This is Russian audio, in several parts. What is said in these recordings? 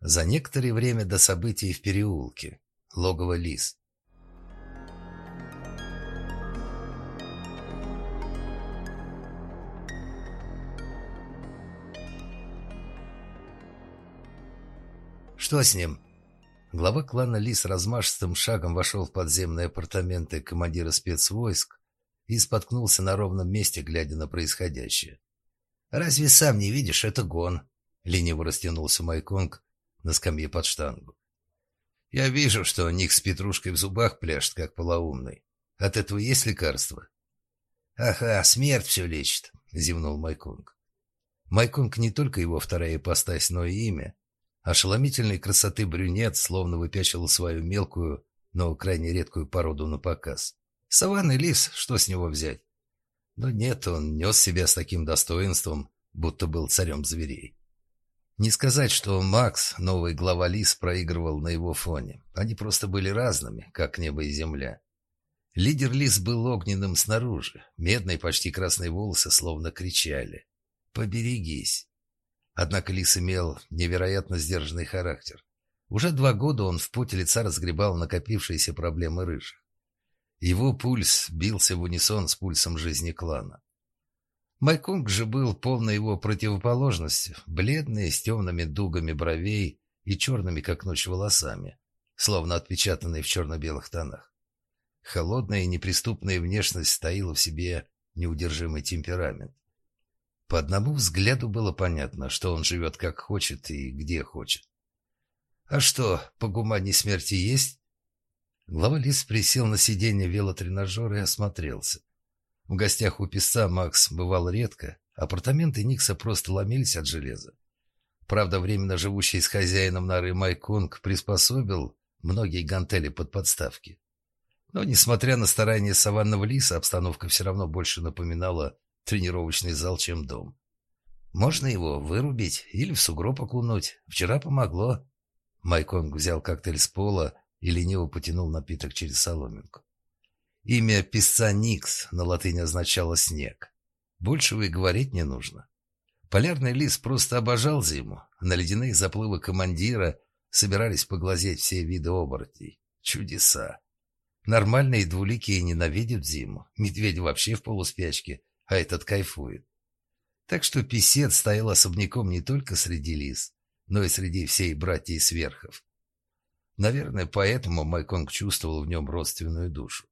За некоторое время до событий в переулке. Логово Лис. «Что с ним?» Глава клана Лис размашистым шагом вошел в подземные апартаменты командира спецвойск и споткнулся на ровном месте, глядя на происходящее. «Разве сам не видишь, это гон?» Лениво растянулся Майконг на скамье под штангу. «Я вижу, что Ник с петрушкой в зубах пляшет, как полоумный. От этого есть лекарство?» «Ага, смерть все лечит», — зевнул Майконг. Майконг не только его вторая ипостась, но и имя. Ошеломительной красоты брюнет словно выпячивал свою мелкую, но крайне редкую породу на показ. Саванный лис, что с него взять? Но нет, он нес себя с таким достоинством, будто был царем зверей. Не сказать, что Макс, новый глава лис, проигрывал на его фоне. Они просто были разными, как небо и земля. Лидер лис был огненным снаружи. Медные, почти красные волосы словно кричали. «Поберегись!» Однако Лис имел невероятно сдержанный характер. Уже два года он в поте лица разгребал накопившиеся проблемы рыжих. Его пульс бился в унисон с пульсом жизни клана. Майконг же был полной его противоположностью, бледный, с темными дугами бровей и черными, как ночь, волосами, словно отпечатанные в черно-белых тонах. Холодная и неприступная внешность стоила в себе неудержимый темперамент. По одному взгляду было понятно, что он живет как хочет и где хочет. «А что, по гумане смерти есть?» Глава Лис присел на сиденье велотренажера и осмотрелся. В гостях у писца Макс бывал редко, апартаменты Никса просто ломились от железа. Правда, временно живущий с хозяином норы Майконг приспособил многие гантели под подставки. Но, несмотря на старания саванного лиса, обстановка все равно больше напоминала тренировочный зал, чем дом. Можно его вырубить или в сугроб окунуть. Вчера помогло. Майконг взял коктейль с пола и лениво потянул напиток через соломинку. Имя писца Никс на латыни означало «снег». Большего и говорить не нужно. Полярный лис просто обожал зиму. На ледяные заплывы командира собирались поглазеть все виды оборотней. Чудеса. Нормальные двуликие ненавидят зиму. Медведь вообще в полуспячке а этот кайфует. Так что писец стоял особняком не только среди лис, но и среди всей братьев сверхов. Наверное, поэтому Майконг чувствовал в нем родственную душу.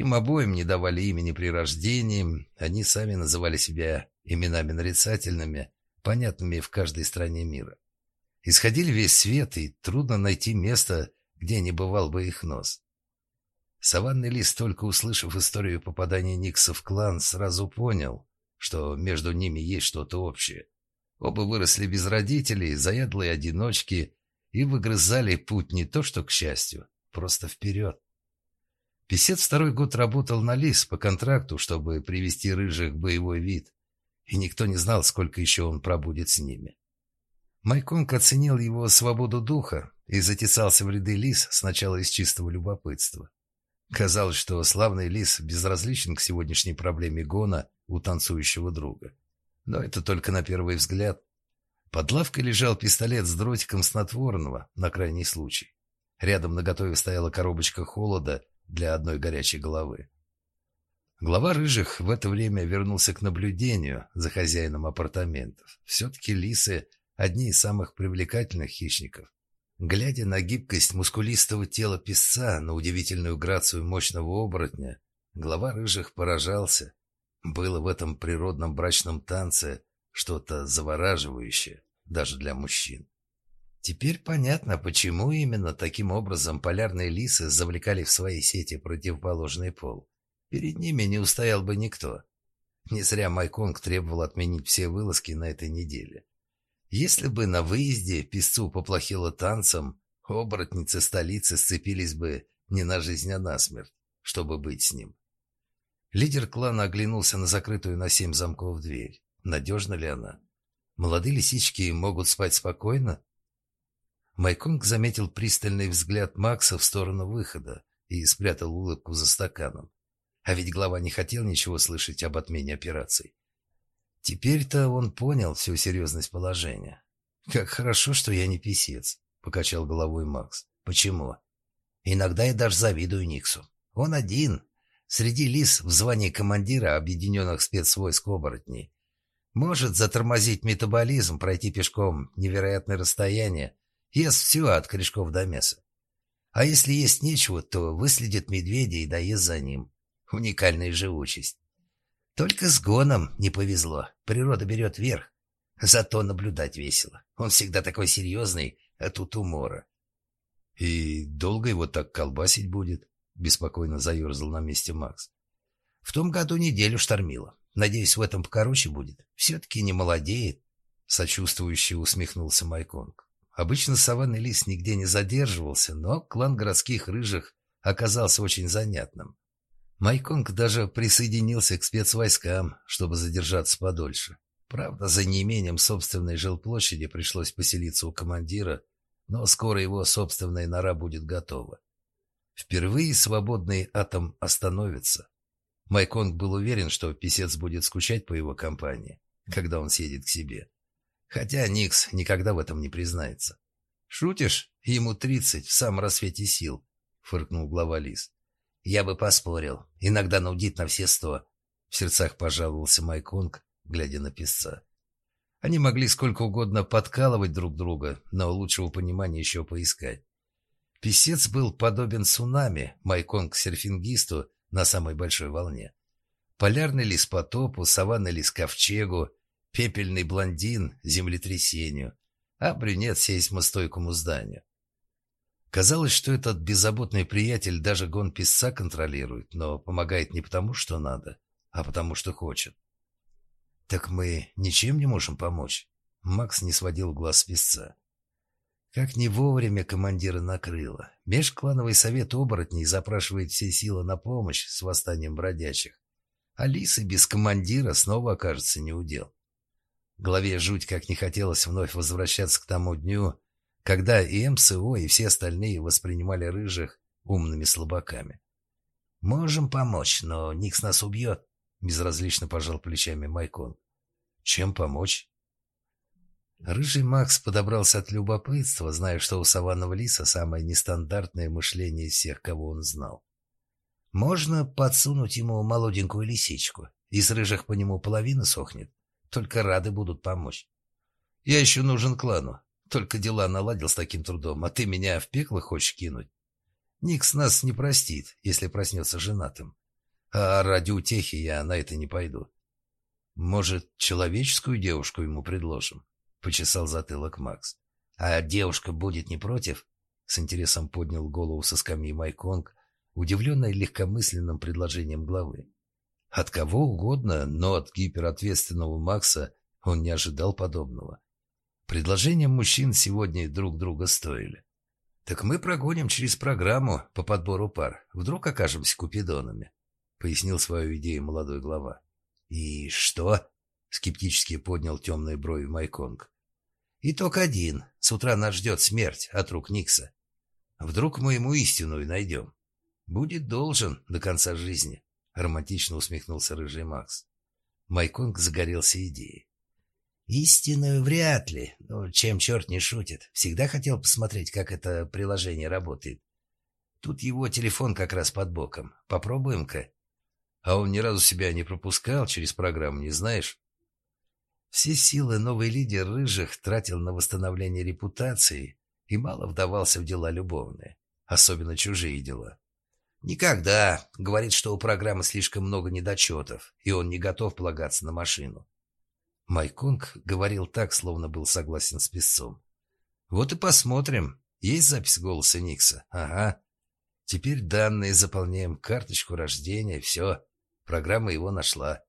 Им обоим не давали имени при рождении, они сами называли себя именами нарицательными, понятными в каждой стране мира. Исходили весь свет, и трудно найти место, где не бывал бы их нос. Саванный лис, только услышав историю попадания Никса в клан, сразу понял, что между ними есть что-то общее. Оба выросли без родителей, заядлые одиночки, и выгрызали путь не то что к счастью, просто вперед. Песец второй год работал на лис по контракту, чтобы привести рыжих в боевой вид, и никто не знал, сколько еще он пробудет с ними. Майконг оценил его свободу духа и затесался в ряды лис сначала из чистого любопытства. Казалось, что славный лис безразличен к сегодняшней проблеме гона у танцующего друга. Но это только на первый взгляд. Под лавкой лежал пистолет с дротиком снотворного на крайний случай. Рядом наготове стояла коробочка холода для одной горячей головы. Глава рыжих в это время вернулся к наблюдению за хозяином апартаментов. Все-таки лисы – одни из самых привлекательных хищников. Глядя на гибкость мускулистого тела песца, на удивительную грацию мощного оборотня, глава рыжих поражался. Было в этом природном брачном танце что-то завораживающее, даже для мужчин. Теперь понятно, почему именно таким образом полярные лисы завлекали в свои сети противоположный пол. Перед ними не устоял бы никто. Не зря Майконг требовал отменить все вылазки на этой неделе. Если бы на выезде песцу поплохело танцем, оборотницы столицы сцепились бы не на жизнь, а на смерть, чтобы быть с ним. Лидер клана оглянулся на закрытую на семь замков дверь. Надежна ли она? Молодые лисички могут спать спокойно? Майконг заметил пристальный взгляд Макса в сторону выхода и спрятал улыбку за стаканом. А ведь глава не хотел ничего слышать об отмене операций. Теперь-то он понял всю серьезность положения. «Как хорошо, что я не писец», — покачал головой Макс. «Почему?» «Иногда я даже завидую Никсу. Он один, среди лис в звании командира объединенных спецвойск оборотней. Может затормозить метаболизм, пройти пешком невероятное расстояние, ест все от корешков до мяса. А если есть нечего, то выследит медведя и доест за ним. Уникальная живучесть. Только с гоном не повезло. Природа берет верх. Зато наблюдать весело. Он всегда такой серьезный, а тут умора. «И долго его так колбасить будет?» — беспокойно заерзал на месте Макс. «В том году неделю штормило. Надеюсь, в этом покороче будет. Все-таки не молодеет». Сочувствующе усмехнулся Майконг. Обычно саванный лис нигде не задерживался, но клан городских рыжих оказался очень занятным. Майконг даже присоединился к спецвойскам, чтобы задержаться подольше. Правда, за неимением собственной жилплощади пришлось поселиться у командира, но скоро его собственная нора будет готова. Впервые свободный атом остановится. Майконг был уверен, что писец будет скучать по его компании, когда он съедет к себе. Хотя Никс никогда в этом не признается. «Шутишь? Ему тридцать, в самом рассвете сил», — фыркнул глава Лис. «Я бы поспорил. Иногда наудит на все сто». В сердцах пожаловался Майконг, глядя на песца. Они могли сколько угодно подкалывать друг друга, но лучшего понимания еще поискать. Песец был подобен цунами, Майконг — серфингисту на самой большой волне. Полярный лис потопу, саванный лис ковчегу, пепельный блондин — землетрясению, а брюнет — сейсмостойкому зданию. Казалось, что этот беззаботный приятель даже гон писца контролирует, но помогает не потому, что надо, а потому, что хочет. «Так мы ничем не можем помочь?» Макс не сводил глаз писца. Как не вовремя командира накрыло. Межклановый совет оборотней запрашивает все силы на помощь с восстанием бродячих. Алиса без командира снова окажется неудел. Главе жуть как не хотелось вновь возвращаться к тому дню, когда и МСО, и все остальные воспринимали рыжих умными слабаками. «Можем помочь, но Никс нас убьет», — безразлично пожал плечами Майкон. «Чем помочь?» Рыжий Макс подобрался от любопытства, зная, что у саванного лиса самое нестандартное мышление из всех, кого он знал. «Можно подсунуть ему молоденькую лисичку. Из рыжих по нему половина сохнет. Только рады будут помочь. Я еще нужен клану. Только дела наладил с таким трудом, а ты меня в пекло хочешь кинуть? Никс нас не простит, если проснется женатым. А ради утехи я на это не пойду. Может, человеческую девушку ему предложим? Почесал затылок Макс. А девушка будет не против? С интересом поднял голову со скамьи Майконг, удивленный легкомысленным предложением главы. От кого угодно, но от гиперответственного Макса он не ожидал подобного. Предложения мужчин сегодня друг друга стоили. «Так мы прогоним через программу по подбору пар. Вдруг окажемся купидонами», — пояснил свою идею молодой глава. «И что?» — скептически поднял темные брови Майконг. «Итог один. С утра нас ждет смерть от рук Никса. Вдруг мы ему истинную найдем. Будет должен до конца жизни», — романтично усмехнулся рыжий Макс. Майконг загорелся идеей. Истинную вряд ли. Но чем черт не шутит. Всегда хотел посмотреть, как это приложение работает. Тут его телефон как раз под боком. Попробуем-ка. А он ни разу себя не пропускал через программу, не знаешь? Все силы новый лидер Рыжих тратил на восстановление репутации и мало вдавался в дела любовные, особенно чужие дела. Никогда. Говорит, что у программы слишком много недочетов, и он не готов полагаться на машину. Майконг говорил так, словно был согласен с песцом. «Вот и посмотрим. Есть запись голоса Никса? Ага. Теперь данные заполняем, карточку рождения, все. Программа его нашла».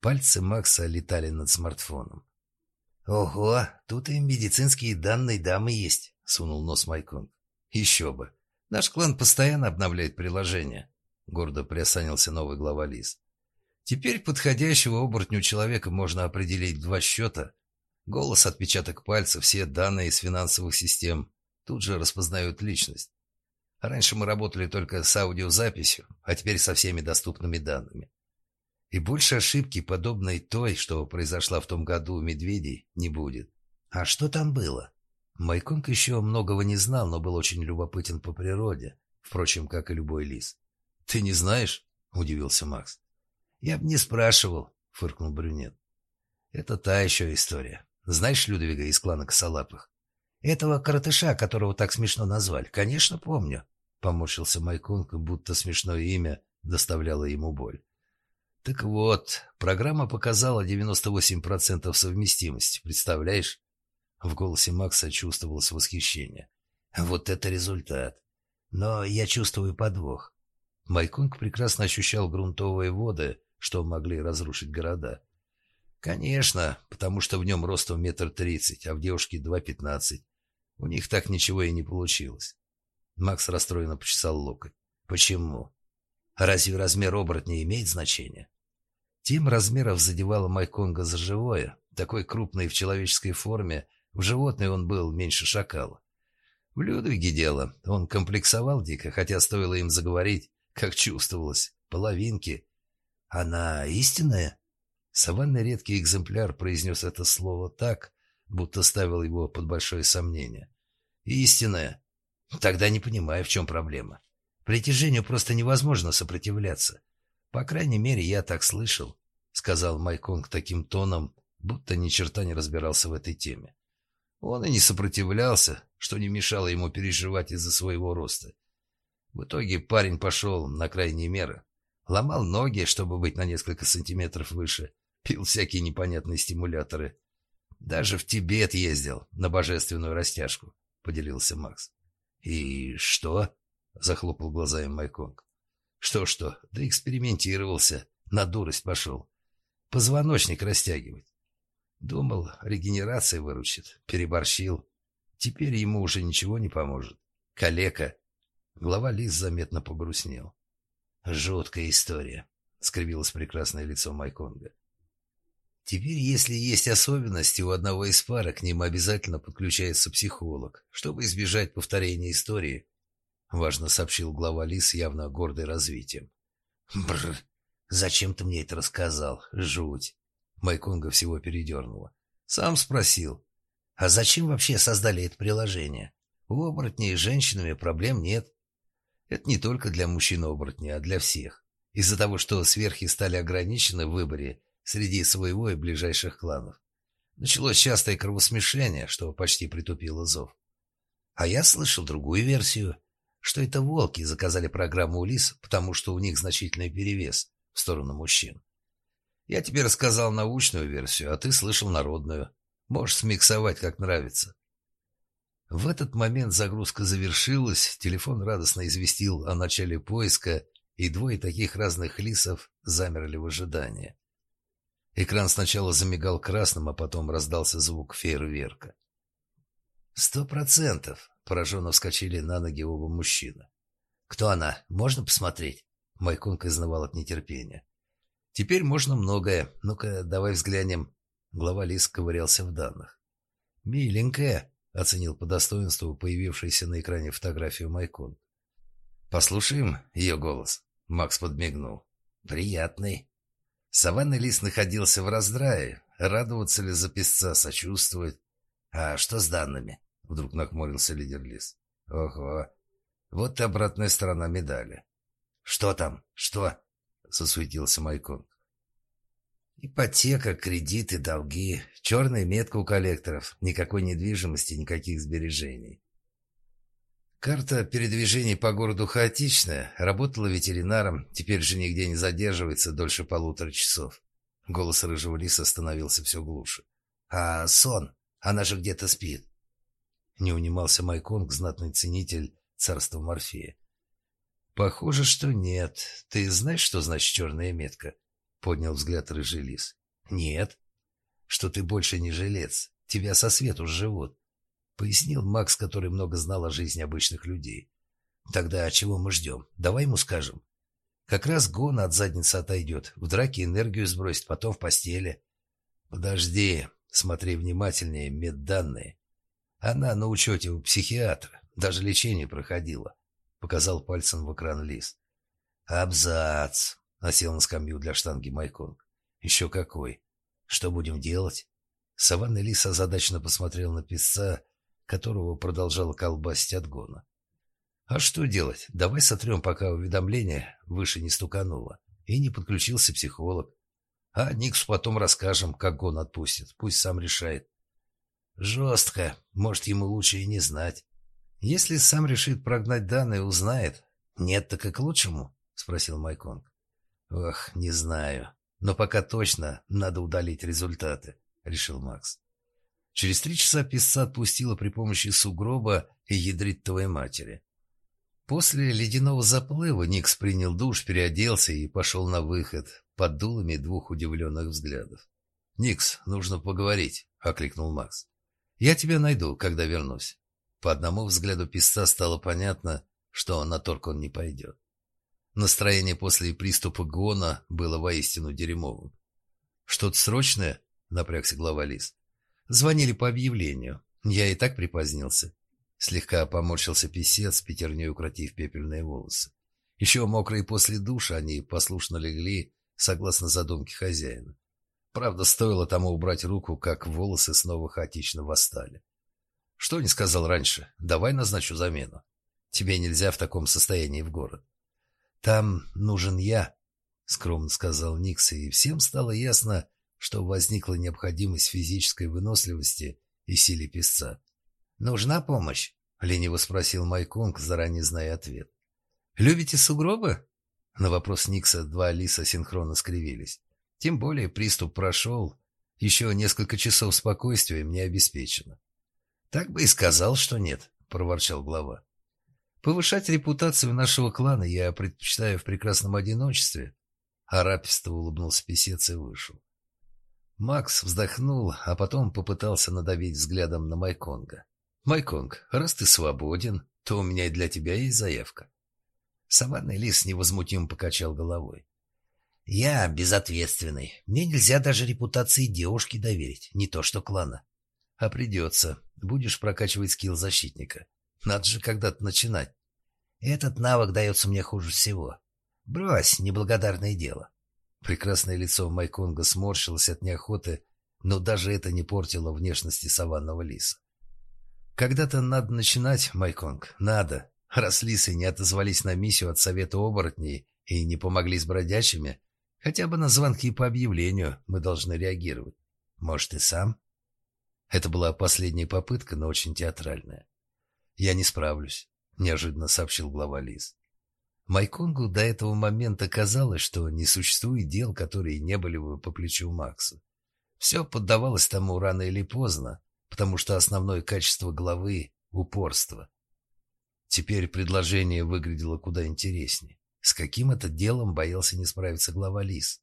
Пальцы Макса летали над смартфоном. «Ого, тут и медицинские данные дамы есть», — сунул нос Майконг. «Еще бы. Наш клан постоянно обновляет приложение», — гордо приосанился новый глава Лис. Теперь подходящего оборотню человека можно определить два счета. Голос, отпечаток пальца, все данные из финансовых систем тут же распознают личность. Раньше мы работали только с аудиозаписью, а теперь со всеми доступными данными. И больше ошибки, подобной той, что произошла в том году у медведей, не будет. А что там было? Майконг еще многого не знал, но был очень любопытен по природе, впрочем, как и любой лис. «Ты не знаешь?» — удивился Макс. «Я бы не спрашивал», — фыркнул брюнет. «Это та еще история. Знаешь Людвига из клана Косолапых?» «Этого коротыша, которого так смешно назвали, конечно, помню», — поморщился Майконг, будто смешное имя доставляло ему боль. «Так вот, программа показала 98% совместимости, представляешь?» В голосе Макса чувствовалось восхищение. «Вот это результат! Но я чувствую подвох». Майконг прекрасно ощущал грунтовые воды, что могли разрушить города. «Конечно, потому что в нем ростом метр тридцать, а в девушке два пятнадцать. У них так ничего и не получилось». Макс расстроенно почесал локоть. «Почему? Разве размер оборотня имеет значение?» Тем размеров задевала Майконга за живое, такой крупный в человеческой форме, в животное он был меньше шакала. В Людвиге дело. Он комплексовал дико, хотя стоило им заговорить, как чувствовалось. Половинки. Она истинная? Саванный редкий экземпляр произнес это слово так, будто ставил его под большое сомнение. Истинная. Тогда не понимаю, в чем проблема. Притяжению просто невозможно сопротивляться. По крайней мере, я так слышал, сказал Майконг таким тоном, будто ни черта не разбирался в этой теме. Он и не сопротивлялся, что не мешало ему переживать из-за своего роста. В итоге парень пошел на крайние меры. Ломал ноги, чтобы быть на несколько сантиметров выше. Пил всякие непонятные стимуляторы. Даже в Тибет ездил на божественную растяжку, поделился Макс. «И что?» — захлопал глазами Майконг. «Что-что? Да экспериментировался. На дурость пошел. Позвоночник растягивать. Думал, регенерация выручит. Переборщил. Теперь ему уже ничего не поможет. Калека. Глава Лис заметно погрустнел. «Жуткая история», — скривилось прекрасное лицо Майконга. «Теперь, если есть особенности у одного из пар, к ним обязательно подключается психолог, чтобы избежать повторения истории», — важно сообщил глава Лис, явно гордый развитием. «Бррр, зачем ты мне это рассказал? Жуть!» Майконга всего передернуло. «Сам спросил. А зачем вообще создали это приложение? У оборотней с женщинами проблем нет. Это не только для мужчин-оборотней, а для всех. Из-за того, что сверхи стали ограничены в выборе среди своего и ближайших кланов. Началось частое кровосмешение, что почти притупило зов. А я слышал другую версию, что это волки заказали программу Улис, потому что у них значительный перевес в сторону мужчин. Я тебе рассказал научную версию, а ты слышал народную. Можешь смиксовать, как нравится. В этот момент загрузка завершилась, телефон радостно известил о начале поиска, и двое таких разных лисов замерли в ожидании. Экран сначала замигал красным, а потом раздался звук фейерверка. «Сто процентов!» — пораженно вскочили на ноги оба мужчины. «Кто она? Можно посмотреть?» Майконка изнывал от нетерпения. Теперь можно многое. Ну-ка, давай взглянем. Глава Лис ковырялся в данных. «Миленькая», — оценил по достоинству появившийся на экране фотографию Майкон. «Послушаем ее голос», — Макс подмигнул. «Приятный». Саванный лис находился в раздрае. Радоваться ли за песца, сочувствовать? «А что с данными?» — вдруг нахмурился лидер лис. «Ого! Вот и обратная сторона медали». «Что там? Что?» Засуетился Майкон. Ипотека, кредиты, долги, черная метка у коллекторов, никакой недвижимости, никаких сбережений. Карта передвижений по городу хаотичная, работала ветеринаром, теперь же нигде не задерживается дольше полутора часов. Голос рыжего лиса становился все глуше. «А сон? Она же где-то спит». Не унимался Майконг, знатный ценитель царства Морфея. «Похоже, что нет. Ты знаешь, что значит черная метка?» — поднял взгляд рыжий лис. «Нет. Что ты больше не жилец. Тебя со свету живут», — пояснил Макс, который много знал о жизни обычных людей. «Тогда чего мы ждем? Давай ему скажем. Как раз гон от задницы отойдет, в драке энергию сбросит, потом в постели». «Подожди, смотри внимательнее медданные. Она на учете у психиатра, даже лечение проходила». Показал пальцем в экран лист. «Абзац!» — осел на скамью для штанги Майконг. «Еще какой! Что будем делать?» Саванный лис озадаченно посмотрел на писца, которого продолжал колбасить от гона. «А что делать? Давай сотрем, пока уведомление выше не стукануло. И не подключился психолог. А Никсу потом расскажем, как гон отпустит. Пусть сам решает». «Жестко. Может, ему лучше и не знать. Если сам решит прогнать данные, узнает. Нет, так и к лучшему?» — спросил Майконг. «Ох, не знаю. Но пока точно надо удалить результаты», — решил Макс. Через три часа писца отпустила при помощи сугроба и ядритовой матери. После ледяного заплыва Никс принял душ, переоделся и пошел на выход под дулами двух удивленных взглядов. «Никс, нужно поговорить», — окликнул Макс. «Я тебя найду, когда вернусь». По одному взгляду писца стало понятно, что на торг он не пойдет. Настроение после приступа гона было воистину дерьмовым. «Что-то срочное?» — напрягся глава Лис. Звонили по объявлению. Я и так припозднился. Слегка поморщился писец, пятерней укротив пепельные волосы. Еще мокрые после душа, они послушно легли, согласно задумке хозяина. Правда, стоило тому убрать руку, как волосы снова хаотично восстали. Что не сказал раньше? Давай назначу замену. Тебе нельзя в таком состоянии в город. Там нужен я, скромно сказал Никс, и всем стало ясно, что возникла необходимость физической выносливости и силе песца. «Нужна помощь?» — лениво спросил Майконг, заранее зная ответ. «Любите сугробы?» На вопрос Никса два лиса синхронно скривились. Тем более приступ прошел. Еще несколько часов спокойствия мне обеспечено. «Так бы и сказал, что нет», — проворчал глава. «Повышать репутацию нашего клана я предпочитаю в прекрасном одиночестве». Араписто улыбнулся писец и вышел. Макс вздохнул, а потом попытался надавить взглядом на Майконга. «Майконг, раз ты свободен, то у меня и для тебя есть заявка». Саванный лис невозмутимо покачал головой. «Я безответственный. Мне нельзя даже репутации девушки доверить, не то что клана». «А придется. Будешь прокачивать скилл защитника. Надо же когда-то начинать». «Этот навык дается мне хуже всего. Брось, неблагодарное дело. Прекрасное лицо Майконга сморщилось от неохоты, но даже это не портило внешности саванного лиса. «Когда-то надо начинать, Майконг, надо. Раз лисы не отозвались на миссию от Совета оборотней и не помогли с бродячими, хотя бы на звонки по объявлению мы должны реагировать. Может, и сам?» Это была последняя попытка, но очень театральная. «Я не справлюсь», — неожиданно сообщил глава лис. Майконгу до этого момента казалось, что не существует дел, которые не были бы по плечу Максу. Все поддавалось тому рано или поздно, потому что основное качество главы — упорство. Теперь предложение выглядело куда интереснее. С каким это делом боялся не справиться глава Лис?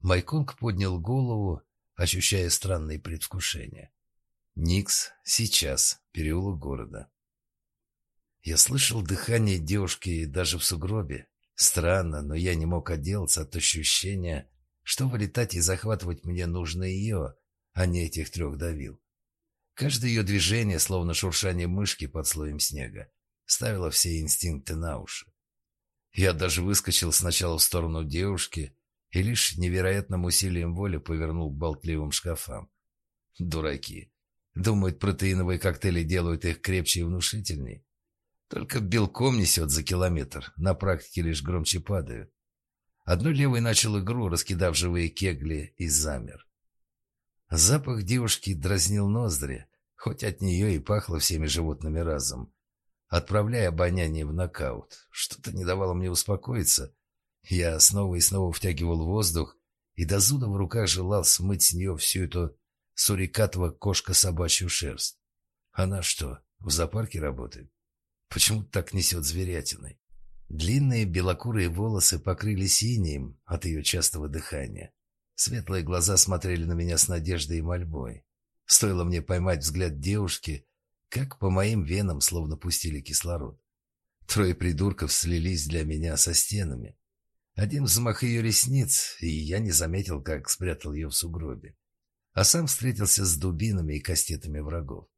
Майконг поднял голову, ощущая странные предвкушения. Никс, сейчас, переулок города. Я слышал дыхание девушки даже в сугробе. Странно, но я не мог отделаться от ощущения, что вылетать и захватывать мне нужно ее, а не этих трех давил. Каждое ее движение, словно шуршание мышки под слоем снега, ставило все инстинкты на уши. Я даже выскочил сначала в сторону девушки и лишь невероятным усилием воли повернул к болтливым шкафам. Дураки. Думают, протеиновые коктейли делают их крепче и внушительней. Только белком несет за километр, на практике лишь громче падают. Одной левой начал игру, раскидав живые кегли, и замер. Запах девушки дразнил ноздри, хоть от нее и пахло всеми животными разом, отправляя обоняние в нокаут. Что-то не давало мне успокоиться. Я снова и снова втягивал воздух и до зуда в руках желал смыть с нее всю эту сурикатово-кошка-собачью шерсть. Она что, в зоопарке работает? Почему так несет зверятиной? Длинные белокурые волосы покрыли синим от ее частого дыхания. Светлые глаза смотрели на меня с надеждой и мольбой. Стоило мне поймать взгляд девушки, как по моим венам словно пустили кислород. Трое придурков слились для меня со стенами. Один взмах ее ресниц, и я не заметил, как спрятал ее в сугробе. А сам встретился с дубинами и кастетами врагов.